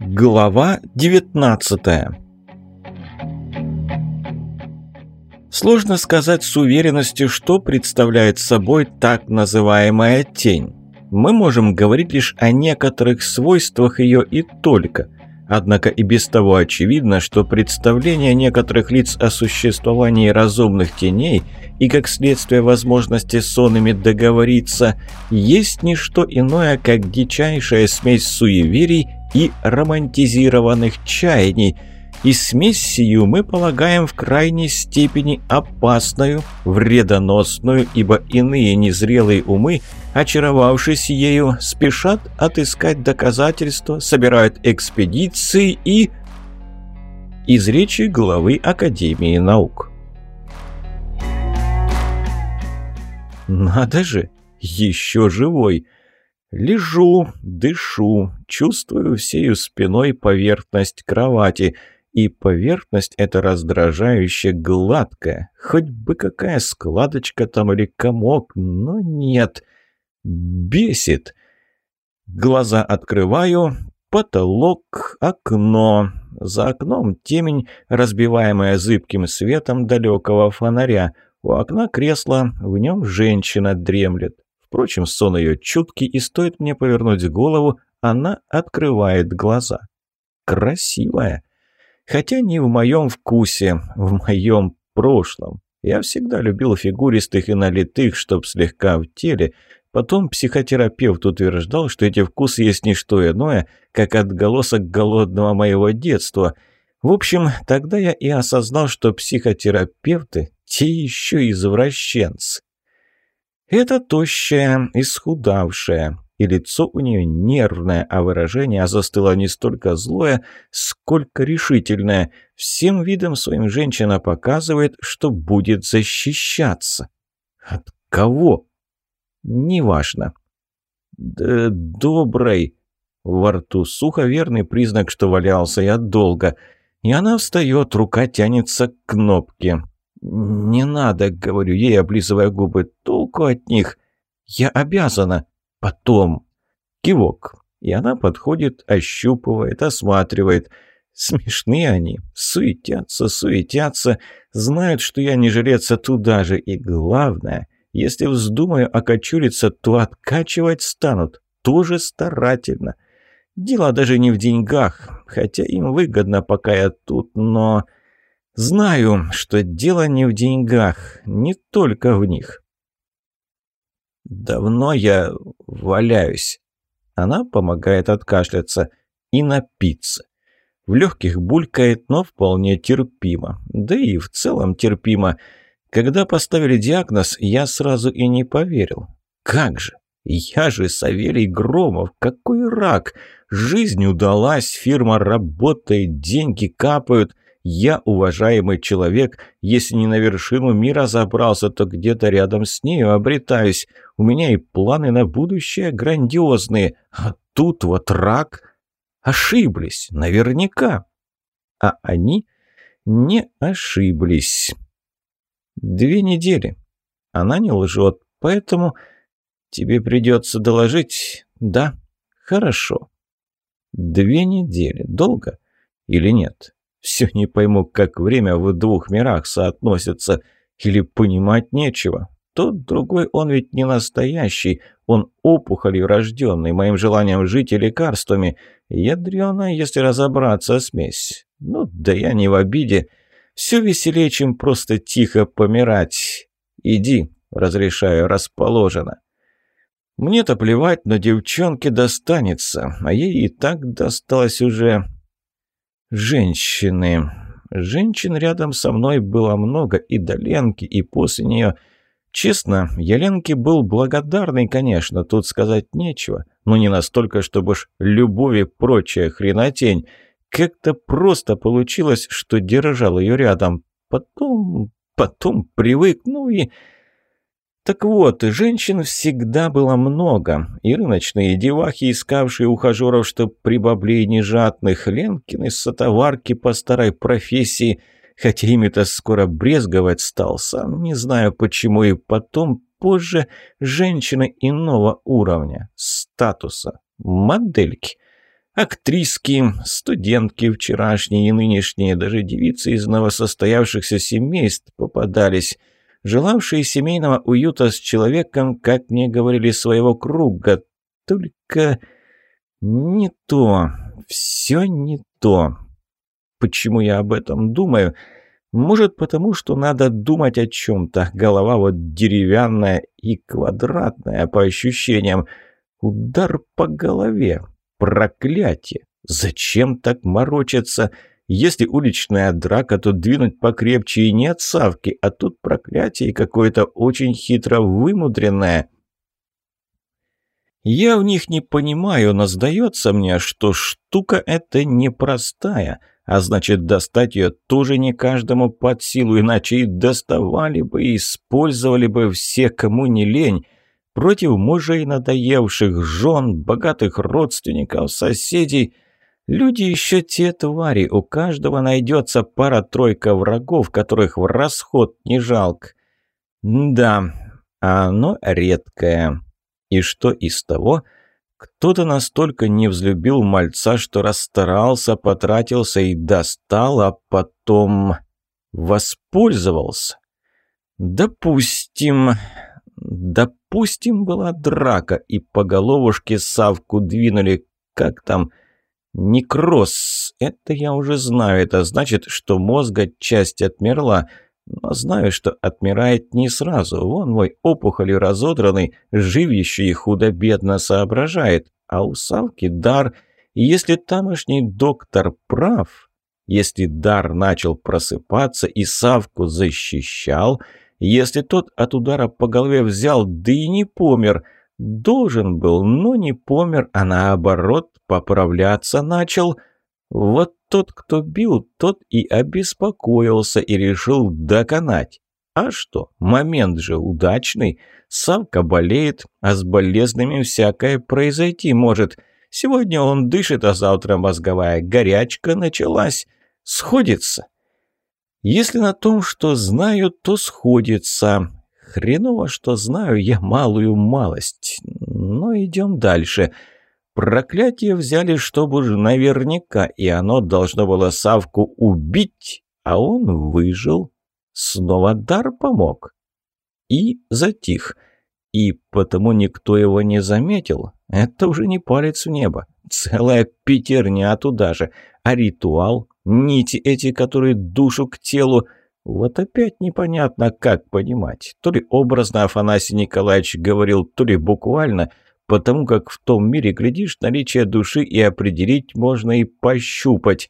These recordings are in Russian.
Глава 19 Сложно сказать с уверенностью, что представляет собой так называемая тень. Мы можем говорить лишь о некоторых свойствах ее и только. Однако и без того очевидно, что представление некоторых лиц о существовании разумных теней и, как следствие возможности с онами договориться, есть не что иное, как дичайшая смесь суеверий и романтизированных чаяний – и смесь сию мы полагаем в крайней степени опасную, вредоносную, ибо иные незрелые умы, очаровавшись ею, спешат отыскать доказательства, собирают экспедиции и... Из речи главы Академии наук. «Надо же! Еще живой!» Лежу, дышу, чувствую всею спиной поверхность кровати – и поверхность эта раздражающе гладкая. Хоть бы какая складочка там или комок, но нет. Бесит. Глаза открываю, потолок, окно. За окном темень, разбиваемая зыбким светом далекого фонаря. У окна кресло, в нем женщина дремлет. Впрочем, сон ее чуткий, и стоит мне повернуть голову, она открывает глаза. Красивая. Хотя не в моем вкусе, в моем прошлом. Я всегда любил фигуристых и налитых, чтоб слегка в теле. Потом психотерапевт утверждал, что эти вкусы есть не что иное, как отголосок голодного моего детства. В общем, тогда я и осознал, что психотерапевты – те еще извращенцы. Это тощая, исхудавшая, и лицо у нее нервное, а выражение застыло не столько злое, сколько решительное. Всем видом своим женщина показывает, что будет защищаться. От кого? Неважно. Да, доброй. Во рту сухо верный признак, что валялся я долго. И она встает, рука тянется к кнопке. «Не надо», — говорю ей, облизывая губы, — «толку от них. Я обязана». Потом. Кивок. И она подходит, ощупывает, осматривает. Смешные они. Суетятся, суетятся. Знают, что я не жрец, а туда же. И главное, если вздумаю окочуриться, то откачивать станут. Тоже старательно. Дело даже не в деньгах, хотя им выгодно, пока я тут, но... Знаю, что дело не в деньгах, не только в них. «Давно я валяюсь». Она помогает откашляться и напиться. В легких булькает, но вполне терпимо. Да и в целом терпимо. Когда поставили диагноз, я сразу и не поверил. Как же? Я же Савелий Громов, какой рак! Жизнь удалась, фирма работает, деньги капают. Я уважаемый человек, если не на вершину мира забрался, то где-то рядом с нею обретаюсь. У меня и планы на будущее грандиозные. А тут вот рак. Ошиблись, наверняка. А они не ошиблись. Две недели. Она не лжет, поэтому тебе придется доложить. Да, хорошо. Две недели. Долго или нет? Все не пойму, как время в двух мирах соотносится. Или понимать нечего. Тот другой, он ведь не настоящий. Он опухолью рожденный, моим желанием жить и лекарствами. Ядреная, если разобраться, смесь. Ну, да я не в обиде. Все веселее, чем просто тихо помирать. Иди, разрешаю, расположено. Мне-то плевать, но девчонке достанется, а ей и так досталось уже Женщины. Женщин рядом со мной было много, и до Ленки, и после нее. Честно, я Ленке был благодарный, конечно, тут сказать нечего, но не настолько, чтобы уж любовь и прочая хренотень. Как-то просто получилось, что держал ее рядом. Потом, потом привык, ну и... Так вот, женщин всегда было много. И рыночные девахи, искавшие ухажеров, чтоб прибаблей нежатных, Ленкины сотоварки по старой профессии, хотя ими-то скоро брезговать стал, сам не знаю почему, и потом позже женщины иного уровня, статуса. Модельки. Актриски, студентки вчерашние и нынешние, даже девицы из новосостоявшихся семейств попадались, желавшие семейного уюта с человеком, как мне говорили, своего круга. Только не то, все не то. Почему я об этом думаю? Может, потому что надо думать о чем-то. Голова вот деревянная и квадратная по ощущениям. Удар по голове. Проклятие! Зачем так морочиться? Если уличная драка, то двинуть покрепче и не от Савки, а тут проклятие какое-то очень хитро вымудренное. Я в них не понимаю, но сдается мне, что штука эта непростая, а значит, достать ее тоже не каждому под силу, иначе и доставали бы, и использовали бы все, кому не лень против мужей надоевших, жен, богатых родственников, соседей. Люди еще те твари, у каждого найдется пара-тройка врагов, которых в расход не жалко. Да, оно редкое. И что из того? Кто-то настолько не взлюбил мальца, что расстарался, потратился и достал, а потом воспользовался. Допустим, Допустим, была драка, и по головушке Савку двинули. Как там? Некроз. Это я уже знаю. Это значит, что мозга часть отмерла. Но знаю, что отмирает не сразу. Вон мой опухоли разодранный, живящий худо-бедно соображает. А у Савки дар. Если тамошний доктор прав, если дар начал просыпаться и Савку защищал – если тот от удара по голове взял, да и не помер. Должен был, но не помер, а наоборот поправляться начал. Вот тот, кто бил, тот и обеспокоился и решил доконать. А что, момент же удачный. Савка болеет, а с болезными всякое произойти может. Сегодня он дышит, а завтра мозговая горячка началась. Сходится. Если на том, что знаю, то сходится. Хреново, что знаю я малую малость. Но идем дальше. Проклятие взяли, чтобы наверняка, и оно должно было Савку убить, а он выжил. Снова дар помог. И затих. И потому никто его не заметил. Это уже не палец в небо. Целая пятерня туда же. А ритуал? Нити эти, которые душу к телу. Вот опять непонятно, как понимать. То ли образно Афанасий Николаевич говорил, то ли буквально, потому как в том мире, глядишь, наличие души и определить можно и пощупать.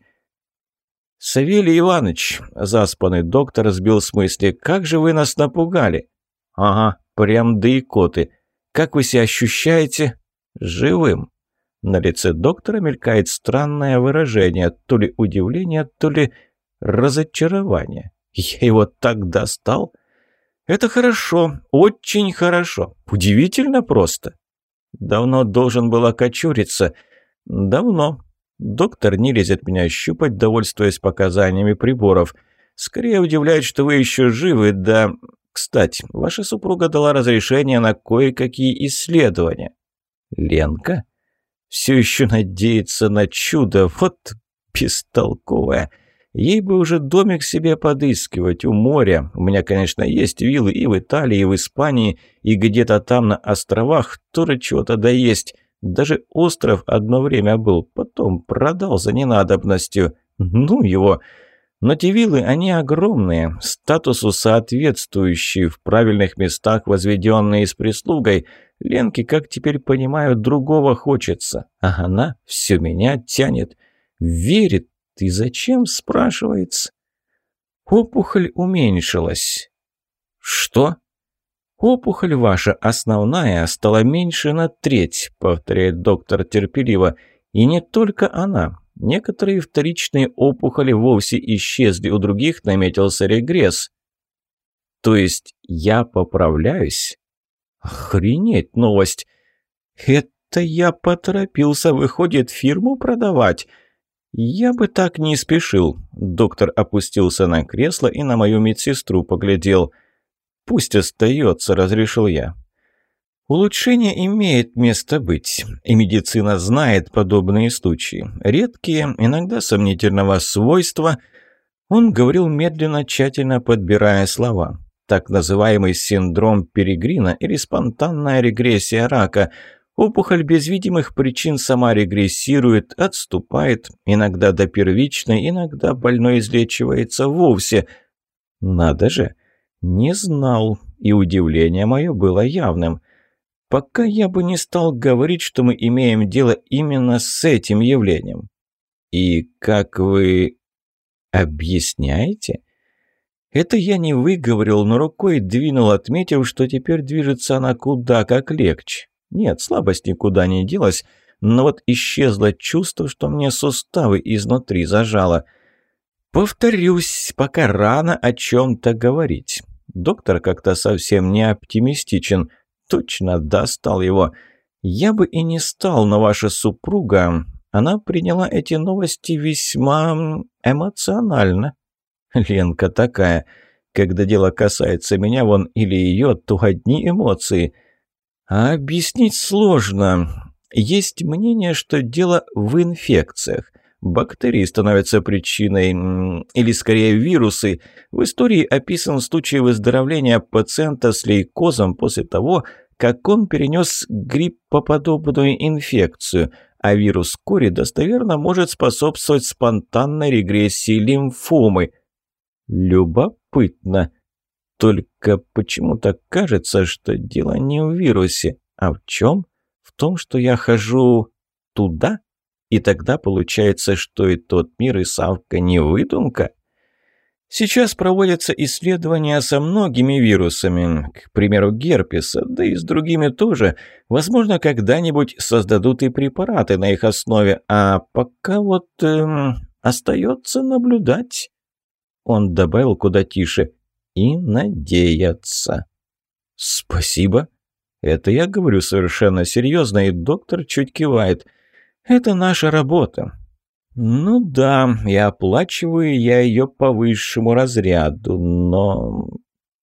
«Савелий Иванович», — заспанный доктор сбил с мысли, — «как же вы нас напугали?» «Ага, прям да и коты. Как вы себя ощущаете?» «Живым». На лице доктора мелькает странное выражение, то ли удивление, то ли разочарование. Я его так достал? Это хорошо, очень хорошо, удивительно просто. Давно должен был окочуриться. Давно. Доктор не лезет меня щупать, довольствуясь показаниями приборов. Скорее удивляет, что вы еще живы, да... Кстати, ваша супруга дала разрешение на кое-какие исследования. Ленка? Все еще надеется на чудо. Вот бестолковая. Ей бы уже домик себе подыскивать у моря. У меня, конечно, есть виллы и в Италии, и в Испании, и где-то там на островах тоже чего-то да есть. Даже остров одно время был, потом продал за ненадобностью. Ну его... Но те виллы, они огромные, статусу соответствующие, в правильных местах возведенные с прислугой. Ленке, как теперь понимаю, другого хочется. А она все меня тянет. Верит. Ты зачем, спрашивается? Опухоль уменьшилась. Что? Опухоль ваша основная стала меньше на треть, повторяет доктор терпеливо. И не только она. Некоторые вторичные опухоли вовсе исчезли, у других наметился регресс. То есть я поправляюсь? Охренеть новость! Это я поторопился, выходит, фирму продавать. Я бы так не спешил. Доктор опустился на кресло и на мою медсестру поглядел. Пусть остается, разрешил я. Улучшение имеет место быть, и медицина знает подобные случаи. Редкие, иногда сомнительного свойства. Он говорил медленно, тщательно подбирая слова. Так называемый синдром Перегрина или спонтанная регрессия рака. Опухоль без видимых причин сама регрессирует, отступает, иногда до первичной, иногда больной излечивается вовсе. Надо же, не знал, и удивление мое было явным – пока я бы не стал говорить, что мы имеем дело именно с этим явлением. И как вы объясняете? Это я не выговорил, но рукой двинул, отметив, что теперь движется она куда как легче. Нет, слабость никуда не делась, но вот исчезло чувство, что мне суставы изнутри зажало. Повторюсь, пока рано о чем-то говорить. Доктор как-то совсем не оптимистичен – точно достал его. Я бы и не стал, но ваша супруга, она приняла эти новости весьма эмоционально. Ленка такая. Когда дело касается меня, вон, или ее, то одни эмоции. А объяснить сложно. Есть мнение, что дело в инфекциях. Бактерии становятся причиной, или скорее вирусы. В истории описан случай выздоровления пациента с лейкозом после того, как он перенес гриппоподобную инфекцию, а вирус кори достоверно может способствовать спонтанной регрессии лимфомы. Любопытно. Только почему-то кажется, что дело не в вирусе, а в чем? В том, что я хожу туда? И тогда получается, что и тот мир, и Савка не выдумка? Сейчас проводятся исследования со многими вирусами, к примеру, герпеса, да и с другими тоже. Возможно, когда-нибудь создадут и препараты на их основе, а пока вот эм, остается наблюдать. Он добавил куда тише. И надеяться. Спасибо. Это я говорю совершенно серьезно, и доктор чуть кивает. Это наша работа. «Ну да, и оплачиваю я ее по высшему разряду, но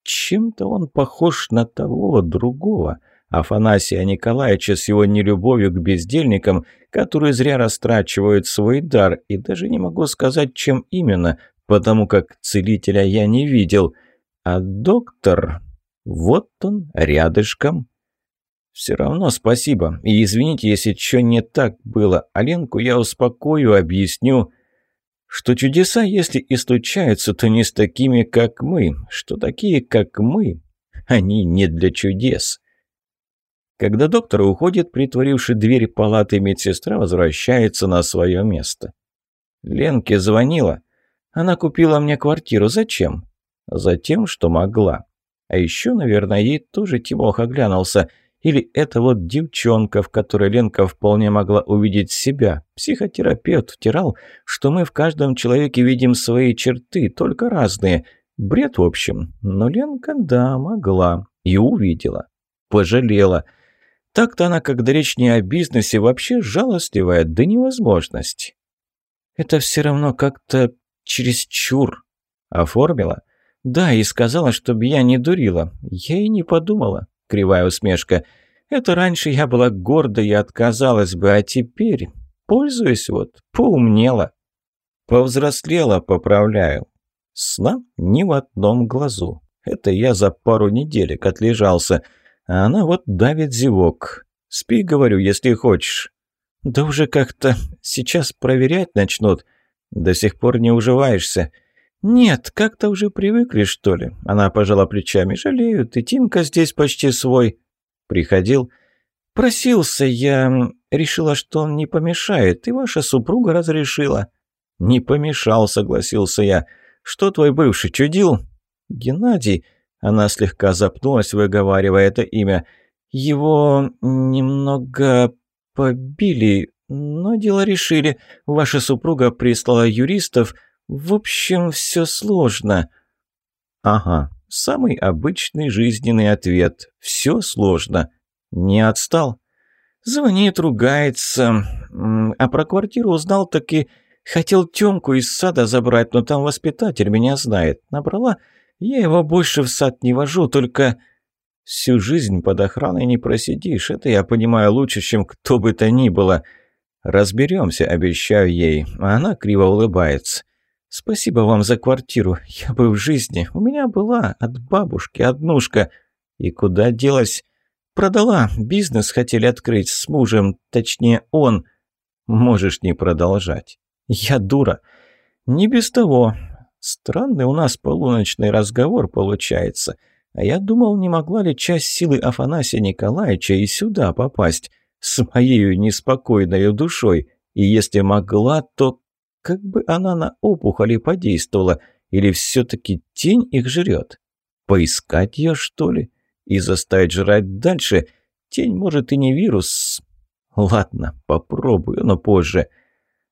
чем-то он похож на того другого, Афанасия Николаевича с его нелюбовью к бездельникам, которые зря растрачивают свой дар, и даже не могу сказать, чем именно, потому как целителя я не видел. А доктор, вот он, рядышком». «Все равно спасибо. И извините, если что не так было. Аленку я успокою, объясню, что чудеса, если и случаются, то не с такими, как мы. Что такие, как мы, они не для чудес». Когда доктор уходит, притворивший дверь палаты, медсестра возвращается на свое место. Ленке звонила. Она купила мне квартиру. Зачем? Затем, что могла. А еще, наверное, ей тоже Тимоха глянулся – или это вот девчонка, в которой Ленка вполне могла увидеть себя. Психотерапевт втирал, что мы в каждом человеке видим свои черты, только разные. Бред, в общем. Но Ленка, да, могла. И увидела. Пожалела. Так-то она, когда речь не о бизнесе, вообще жалостливая до невозможности. Это все равно как-то чересчур. Оформила? Да, и сказала, чтобы я не дурила. Я и не подумала кривая усмешка. «Это раньше я была горда и отказалась бы, а теперь, пользуюсь вот, поумнела. Повзрослела, поправляю. Сна ни в одном глазу. Это я за пару неделек отлежался, а она вот давит зевок. Спи, говорю, если хочешь». «Да уже как-то сейчас проверять начнут. До сих пор не уживаешься». «Нет, как-то уже привыкли, что ли?» Она пожала плечами. «Жалеют, и Тимка здесь почти свой». «Приходил?» «Просился я. Решила, что он не помешает, и ваша супруга разрешила». «Не помешал», — согласился я. «Что твой бывший чудил?» «Геннадий». Она слегка запнулась, выговаривая это имя. «Его немного побили, но дело решили. Ваша супруга прислала юристов». В общем, все сложно. Ага, самый обычный жизненный ответ. Все сложно. Не отстал. Звонит, ругается. А про квартиру узнал таки... Хотел Тёмку из сада забрать, но там воспитатель меня знает. Набрала. Я его больше в сад не вожу, только... Всю жизнь под охраной не просидишь, это я понимаю лучше, чем кто бы то ни было. Разберемся, обещаю ей, а она криво улыбается. Спасибо вам за квартиру, я бы в жизни. У меня была от бабушки однушка. И куда делась? Продала, бизнес хотели открыть с мужем, точнее он. Можешь не продолжать. Я дура. Не без того. Странный у нас полуночный разговор получается. А я думал, не могла ли часть силы Афанасия Николаевича и сюда попасть с моей неспокойной душой. И если могла, то как бы она на опухоли подействовала? Или все-таки тень их жрет? Поискать ее, что ли? И заставить жрать дальше? Тень, может, и не вирус. Ладно, попробую, но позже.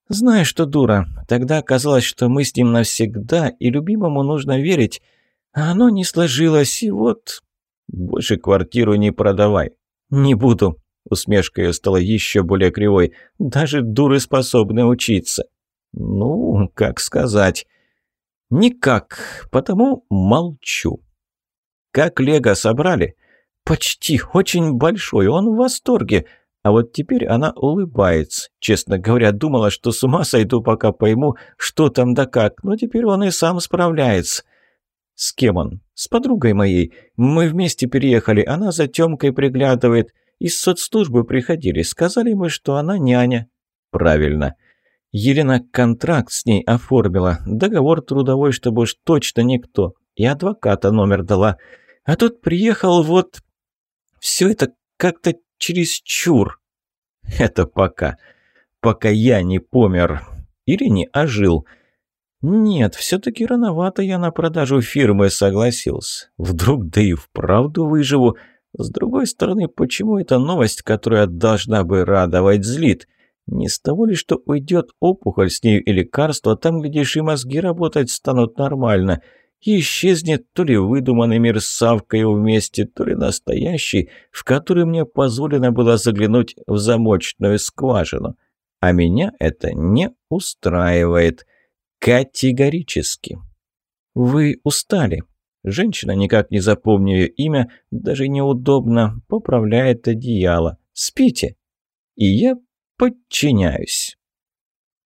Знаешь что, дура, тогда оказалось, что мы с ним навсегда, и любимому нужно верить. А оно не сложилось, и вот... Больше квартиру не продавай. Не буду. Усмешка ее стала еще более кривой. Даже дуры способны учиться. Ну, как сказать. Никак, потому молчу. Как Лего собрали? Почти, очень большой, он в восторге. А вот теперь она улыбается. Честно говоря, думала, что с ума сойду, пока пойму, что там да как. Но теперь он и сам справляется. С кем он? С подругой моей. Мы вместе переехали, она за Тёмкой приглядывает. Из соцслужбы приходили, сказали мы, что она няня. Правильно. Елена контракт с ней оформила, договор трудовой, чтобы уж точно никто, и адвоката номер дала. А тут приехал вот... Все это как-то чересчур. Это пока. Пока я не помер. Или не ожил. Нет, все-таки рановато я на продажу фирмы согласился. Вдруг да и вправду выживу. С другой стороны, почему эта новость, которая должна бы радовать, злит? Не с того ли, что уйдет опухоль с нею и лекарство, там, глядишь, и мозги работать станут нормально – исчезнет то ли выдуманный мир с Савкой вместе, то ли настоящий, в который мне позволено было заглянуть в замочную скважину. А меня это не устраивает. Категорически. Вы устали. Женщина, никак не запомню ее имя, даже неудобно, поправляет одеяло. Спите. И я подчиняюсь.